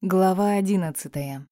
Глава одиннадцатая.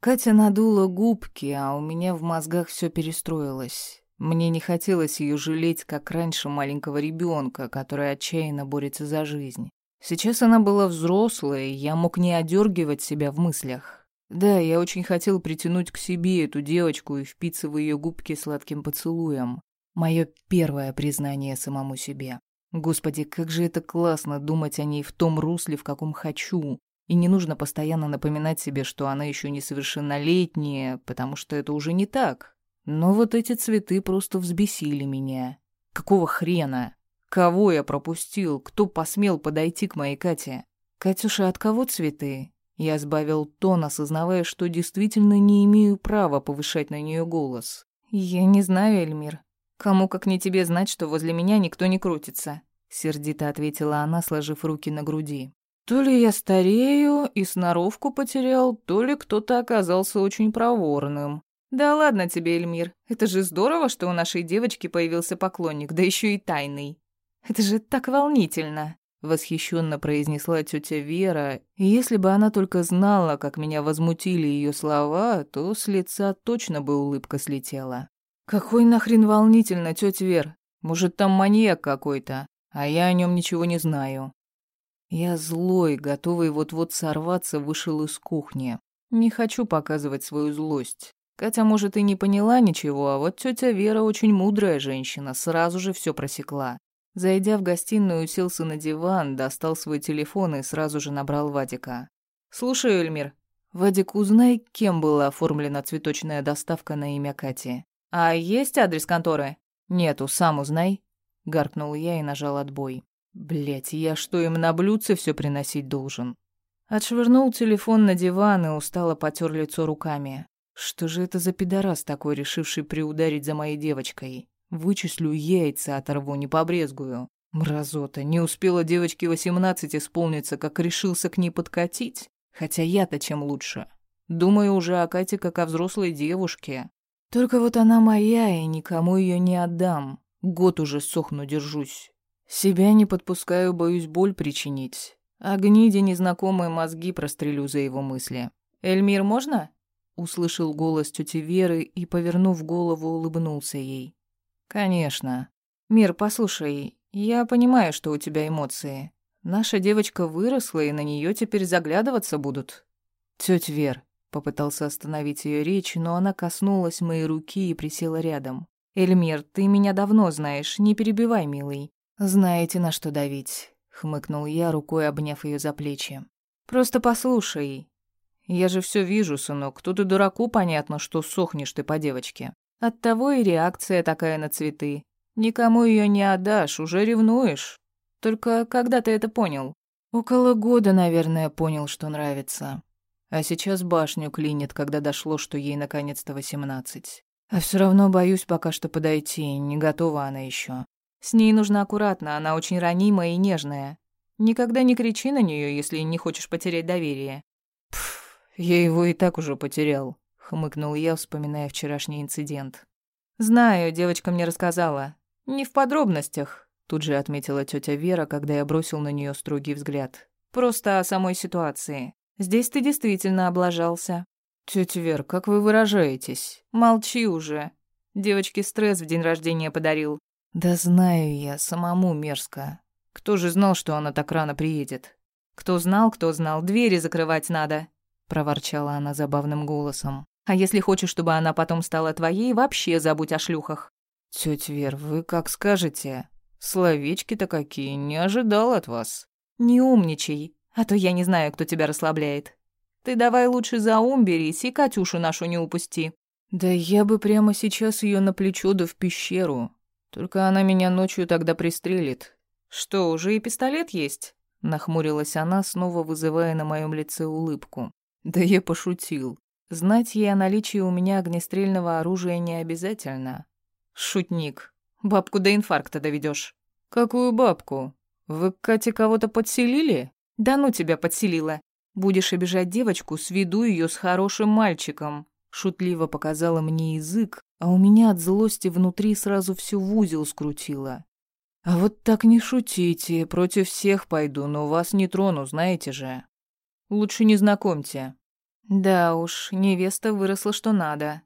Катя надула губки, а у меня в мозгах все перестроилось. Мне не хотелось ее жалеть, как раньше маленького ребенка, который отчаянно борется за жизнь. Сейчас она была взрослой, я мог не одергивать себя в мыслях. Да, я очень хотел притянуть к себе эту девочку и впиться в ее губки сладким поцелуем. Мое первое признание самому себе. Господи, как же это классно думать о ней в том русле, в каком хочу, и не нужно постоянно напоминать себе, что она еще несовершеннолетняя, потому что это уже не так. Но вот эти цветы просто взбесили меня. Какого хрена? Кого я пропустил? Кто посмел подойти к моей Кате? «Катюша, от кого цветы?» Я сбавил тон, осознавая, что действительно не имею права повышать на нее голос. «Я не знаю, Эльмир. Кому как не тебе знать, что возле меня никто не крутится?» Сердито ответила она, сложив руки на груди. То ли я старею и сноровку потерял, то ли кто-то оказался очень проворным. Да ладно тебе, Эльмир. Это же здорово, что у нашей девочки появился поклонник, да еще и тайный. Это же так волнительно. Восхищенно произнесла тетя Вера, и если бы она только знала, как меня возмутили ее слова, то с лица точно бы улыбка слетела. «Какой нахрен волнительно, тетя Вер? Может, там маньяк какой-то, а я о нем ничего не знаю. Я злой, готовый вот-вот сорваться, вышел из кухни. Не хочу показывать свою злость. Катя, может, и не поняла ничего, а вот тетя Вера очень мудрая женщина, сразу же все просекла. Зайдя в гостиную, уселся на диван, достал свой телефон и сразу же набрал Вадика. «Слушай, Эльмир, Вадик, узнай, кем была оформлена цветочная доставка на имя Кати. А есть адрес конторы?» «Нету, сам узнай», — гаркнул я и нажал отбой. Блять, я что, им на блюдце все приносить должен? Отшвырнул телефон на диван и устало потер лицо руками. Что же это за пидорас такой, решивший приударить за моей девочкой? Вычислю яйца, оторву, не побрезгую. Мразота, не успела девочке восемнадцать исполниться, как решился к ней подкатить. Хотя я-то чем лучше. Думаю уже о Кате как о взрослой девушке. Только вот она моя, и никому ее не отдам. Год уже сохну держусь. Себя не подпускаю, боюсь боль причинить. А незнакомые мозги прострелю за его мысли. «Эльмир, можно?» Услышал голос тети Веры и, повернув голову, улыбнулся ей. «Конечно. Мир, послушай, я понимаю, что у тебя эмоции. Наша девочка выросла, и на нее теперь заглядываться будут». «Тётя Вер», — попытался остановить ее речь, но она коснулась моей руки и присела рядом. «Эльмир, ты меня давно знаешь, не перебивай, милый. «Знаете, на что давить», — хмыкнул я, рукой обняв ее за плечи. «Просто послушай. Я же все вижу, сынок. Тут и дураку понятно, что сохнешь ты по девочке. Оттого и реакция такая на цветы. Никому ее не отдашь, уже ревнуешь. Только когда ты это понял? Около года, наверное, понял, что нравится. А сейчас башню клинит, когда дошло, что ей наконец-то восемнадцать. А все равно боюсь пока что подойти, не готова она еще. С ней нужно аккуратно, она очень ранимая и нежная. Никогда не кричи на нее, если не хочешь потерять доверие. Пф, я его и так уже потерял, хмыкнул я, вспоминая вчерашний инцидент. Знаю, девочка мне рассказала. Не в подробностях, тут же отметила тетя Вера, когда я бросил на нее строгий взгляд. Просто о самой ситуации. Здесь ты действительно облажался. Тетя Вер, как вы выражаетесь? Молчи уже. Девочке стресс в день рождения подарил. Да знаю я, самому мерзко. Кто же знал, что она так рано приедет? Кто знал, кто знал, двери закрывать надо, проворчала она забавным голосом. А если хочешь, чтобы она потом стала твоей, вообще забудь о шлюхах. Тётя Вер, вы как скажете. Словечки-то какие, не ожидал от вас. Не умничай, а то я не знаю, кто тебя расслабляет. Ты давай лучше за ум берись и Катюшу нашу не упусти. Да я бы прямо сейчас ее на плечо да в пещеру. Только она меня ночью тогда пристрелит. Что, уже и пистолет есть? Нахмурилась она, снова вызывая на моем лице улыбку. Да я пошутил. Знать ей о наличии у меня огнестрельного оружия не обязательно. Шутник. Бабку до инфаркта доведешь. Какую бабку? Вы к Кате кого-то подселили? Да ну тебя подселила. Будешь обижать девочку, сведу ее с хорошим мальчиком. Шутливо показала мне язык, а у меня от злости внутри сразу все в узел скрутило. «А вот так не шутите, против всех пойду, но вас не трону, знаете же». Лучше не знакомьте». Да уж, невеста выросла что надо.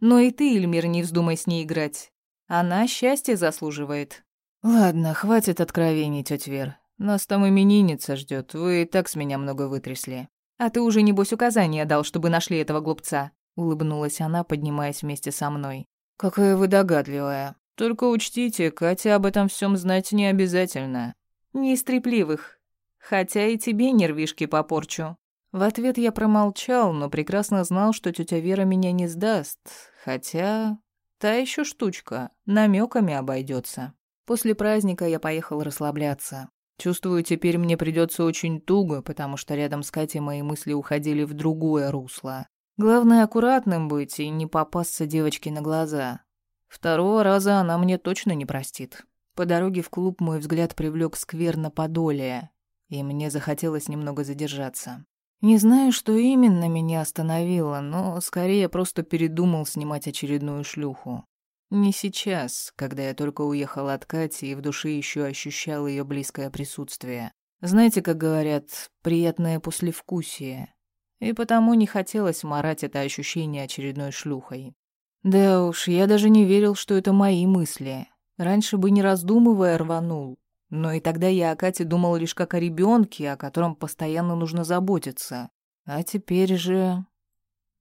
Но и ты, Эльмир, не вздумай с ней играть. Она счастье заслуживает. Ладно, хватит откровений, тетя Вер. Нас там именинница ждет. Вы и так с меня много вытрясли. А ты уже, небось, указания дал, чтобы нашли этого глупца. Улыбнулась она, поднимаясь вместе со мной. Какая вы догадливая. Только учтите, Катя об этом всем знать не обязательно. Не из трепливых. Хотя и тебе нервишки попорчу. В ответ я промолчал, но прекрасно знал, что тетя Вера меня не сдаст. Хотя та еще штучка, намеками обойдется. После праздника я поехал расслабляться. Чувствую, теперь мне придется очень туго, потому что рядом с Катей мои мысли уходили в другое русло. Главное, аккуратным быть и не попасться девочке на глаза. Второго раза она мне точно не простит. По дороге в клуб мой взгляд привлек сквер на Подолие, и мне захотелось немного задержаться. Не знаю, что именно меня остановило, но скорее просто передумал снимать очередную шлюху. Не сейчас, когда я только уехал от Кати и в душе еще ощущал ее близкое присутствие. Знаете, как говорят, приятное послевкусие. И потому не хотелось морать это ощущение очередной шлюхой. Да уж, я даже не верил, что это мои мысли. Раньше бы не раздумывая рванул. Но и тогда я о Кате думал лишь как о ребенке, о котором постоянно нужно заботиться. А теперь же...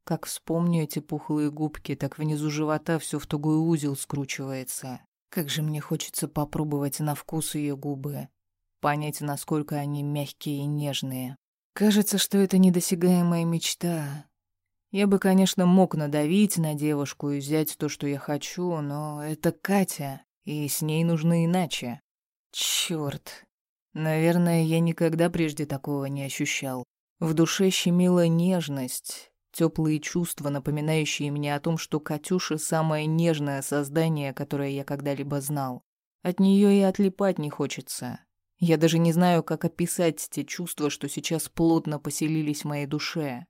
Как вспомню эти пухлые губки, так внизу живота все в тугой узел скручивается. Как же мне хочется попробовать на вкус ее губы. Понять, насколько они мягкие и нежные. Кажется, что это недосягаемая мечта. Я бы, конечно, мог надавить на девушку и взять то, что я хочу, но это Катя, и с ней нужно иначе. Чёрт. Наверное, я никогда прежде такого не ощущал. В душе щемила нежность, теплые чувства, напоминающие мне о том, что Катюша — самое нежное создание, которое я когда-либо знал. От нее и отлипать не хочется. Я даже не знаю, как описать те чувства, что сейчас плотно поселились в моей душе.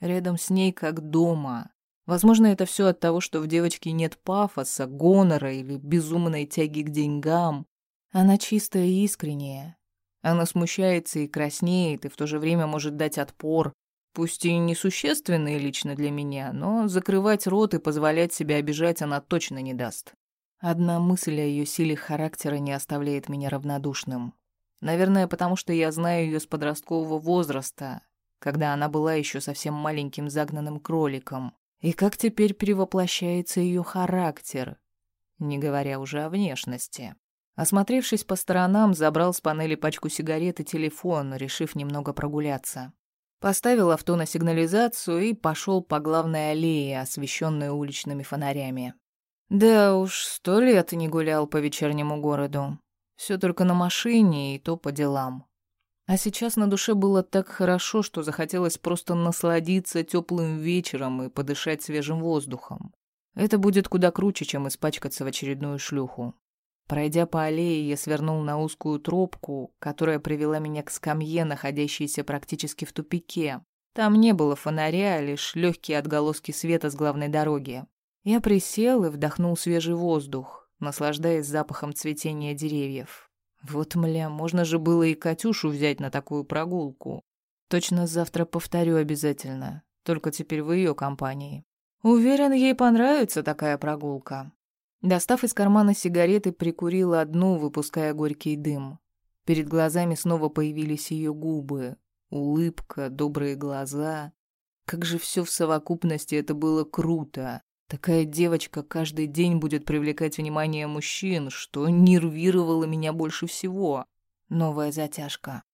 Рядом с ней как дома. Возможно, это все от того, что в девочке нет пафоса, гонора или безумной тяги к деньгам. Она чистая и искренняя. Она смущается и краснеет, и в то же время может дать отпор, пусть и несущественный лично для меня, но закрывать рот и позволять себя обижать она точно не даст. Одна мысль о ее силе характера не оставляет меня равнодушным. Наверное, потому что я знаю ее с подросткового возраста, когда она была еще совсем маленьким загнанным кроликом. И как теперь перевоплощается ее характер, не говоря уже о внешности. Осмотревшись по сторонам, забрал с панели пачку сигарет и телефон, решив немного прогуляться. Поставил авто на сигнализацию и пошел по главной аллее, освещенной уличными фонарями. Да уж, сто лет не гулял по вечернему городу. Все только на машине и то по делам. А сейчас на душе было так хорошо, что захотелось просто насладиться теплым вечером и подышать свежим воздухом. Это будет куда круче, чем испачкаться в очередную шлюху. Пройдя по аллее, я свернул на узкую тропку, которая привела меня к скамье, находящейся практически в тупике. Там не было фонаря, лишь легкие отголоски света с главной дороги. Я присел и вдохнул свежий воздух, наслаждаясь запахом цветения деревьев. Вот, мля, можно же было и Катюшу взять на такую прогулку. Точно завтра повторю обязательно, только теперь в ее компании. Уверен, ей понравится такая прогулка. Достав из кармана сигареты, прикурил одну, выпуская горький дым. Перед глазами снова появились ее губы, улыбка, добрые глаза. Как же все в совокупности это было круто. Такая девочка каждый день будет привлекать внимание мужчин, что нервировало меня больше всего. Новая затяжка.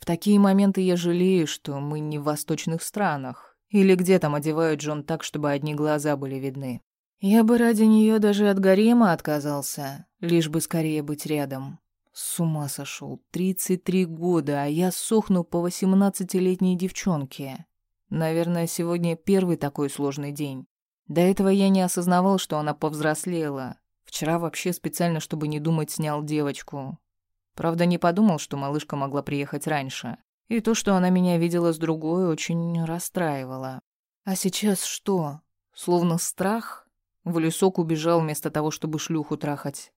В такие моменты я жалею, что мы не в восточных странах. Или где там одевают Джон так, чтобы одни глаза были видны. Я бы ради нее даже от гарема отказался, лишь бы скорее быть рядом. С ума сошел. Тридцать три года, а я сохну по восемнадцатилетней девчонке. Наверное, сегодня первый такой сложный день. До этого я не осознавал, что она повзрослела. Вчера вообще специально, чтобы не думать, снял девочку. Правда, не подумал, что малышка могла приехать раньше. И то, что она меня видела с другой, очень расстраивало. А сейчас что? Словно страх? В лесок убежал вместо того, чтобы шлюху трахать.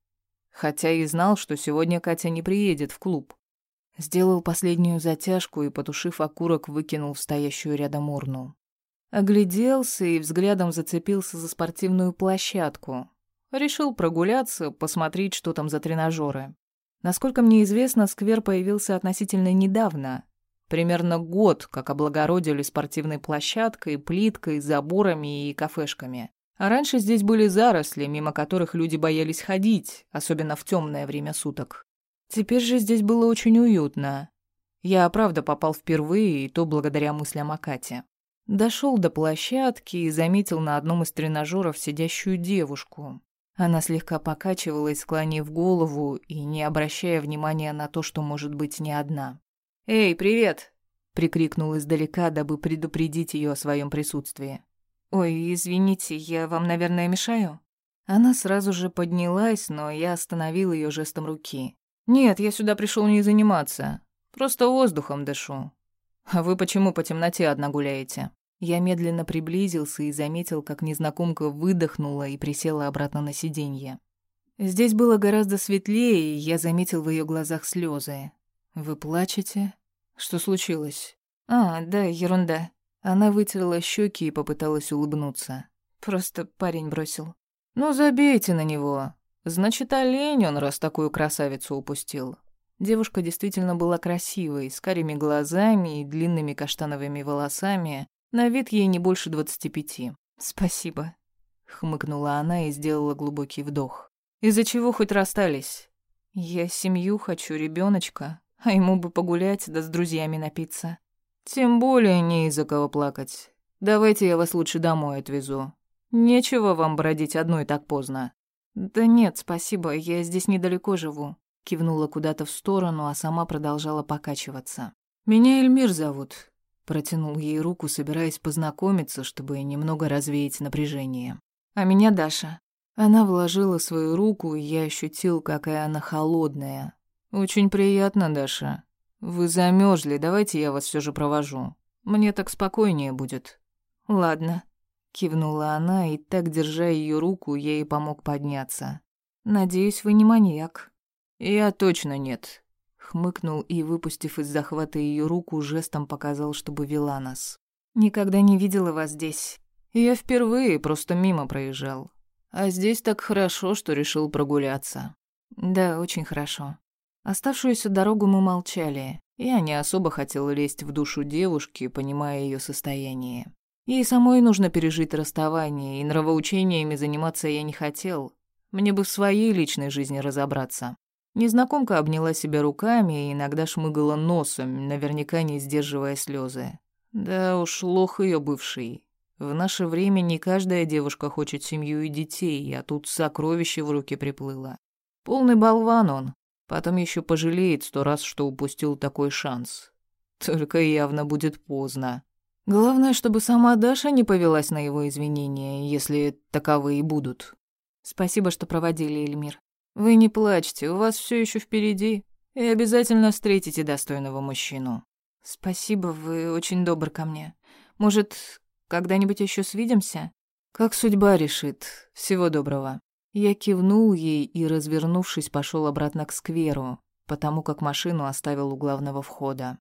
Хотя и знал, что сегодня Катя не приедет в клуб. Сделал последнюю затяжку и, потушив окурок, выкинул в стоящую рядом урну. Огляделся и взглядом зацепился за спортивную площадку. Решил прогуляться, посмотреть, что там за тренажеры. Насколько мне известно, сквер появился относительно недавно. Примерно год, как облагородили спортивной площадкой, плиткой, заборами и кафешками. А раньше здесь были заросли, мимо которых люди боялись ходить, особенно в темное время суток. Теперь же здесь было очень уютно. Я, правда, попал впервые, и то благодаря мыслям о Кате. Дошел до площадки и заметил на одном из тренажеров сидящую девушку. Она слегка покачивалась, склонив голову и не обращая внимания на то, что может быть не одна. «Эй, привет!» — прикрикнул издалека, дабы предупредить ее о своем присутствии. «Ой, извините, я вам, наверное, мешаю?» Она сразу же поднялась, но я остановил ее жестом руки. «Нет, я сюда пришел не заниматься. Просто воздухом дышу. А вы почему по темноте одна гуляете?» Я медленно приблизился и заметил, как незнакомка выдохнула и присела обратно на сиденье. Здесь было гораздо светлее, и я заметил в ее глазах слезы. «Вы плачете? Что случилось?» «А, да, ерунда». Она вытерла щеки и попыталась улыбнуться. «Просто парень бросил». «Ну, забейте на него. Значит, олень он, раз такую красавицу упустил». Девушка действительно была красивой, с карими глазами и длинными каштановыми волосами, на вид ей не больше двадцати пяти. «Спасибо», — хмыкнула она и сделала глубокий вдох. «Из-за чего хоть расстались?» «Я семью хочу, ребеночка, а ему бы погулять да с друзьями напиться». «Тем более не из-за кого плакать. Давайте я вас лучше домой отвезу. Нечего вам бродить одной так поздно». «Да нет, спасибо, я здесь недалеко живу», — кивнула куда-то в сторону, а сама продолжала покачиваться. «Меня Эльмир зовут. Протянул ей руку, собираясь познакомиться, чтобы немного развеять напряжение. «А меня Даша». Она вложила свою руку, и я ощутил, какая она холодная. «Очень приятно, Даша. Вы замерзли, давайте я вас все же провожу. Мне так спокойнее будет». «Ладно», — кивнула она, и так, держа ее руку, я ей помог подняться. «Надеюсь, вы не маньяк». «Я точно нет хмыкнул и, выпустив из захвата ее руку, жестом показал, чтобы вела нас. «Никогда не видела вас здесь. Я впервые просто мимо проезжал. А здесь так хорошо, что решил прогуляться». «Да, очень хорошо». Оставшуюся дорогу мы молчали. Я не особо хотел лезть в душу девушки, понимая ее состояние. Ей самой нужно пережить расставание, и нравоучениями заниматься я не хотел. Мне бы в своей личной жизни разобраться. Незнакомка обняла себя руками и иногда шмыгала носом, наверняка не сдерживая слезы. Да уж, лох ее бывший. В наше время не каждая девушка хочет семью и детей, а тут сокровище в руки приплыло. Полный болван он. Потом еще пожалеет сто раз, что упустил такой шанс. Только явно будет поздно. Главное, чтобы сама Даша не повелась на его извинения, если таковые и будут. Спасибо, что проводили, Эльмир. Вы не плачьте, у вас все еще впереди, и обязательно встретите достойного мужчину. Спасибо, вы очень добр ко мне. Может, когда-нибудь еще свидимся? Как судьба решит. Всего доброго. Я кивнул ей и, развернувшись, пошел обратно к скверу, потому как машину оставил у главного входа.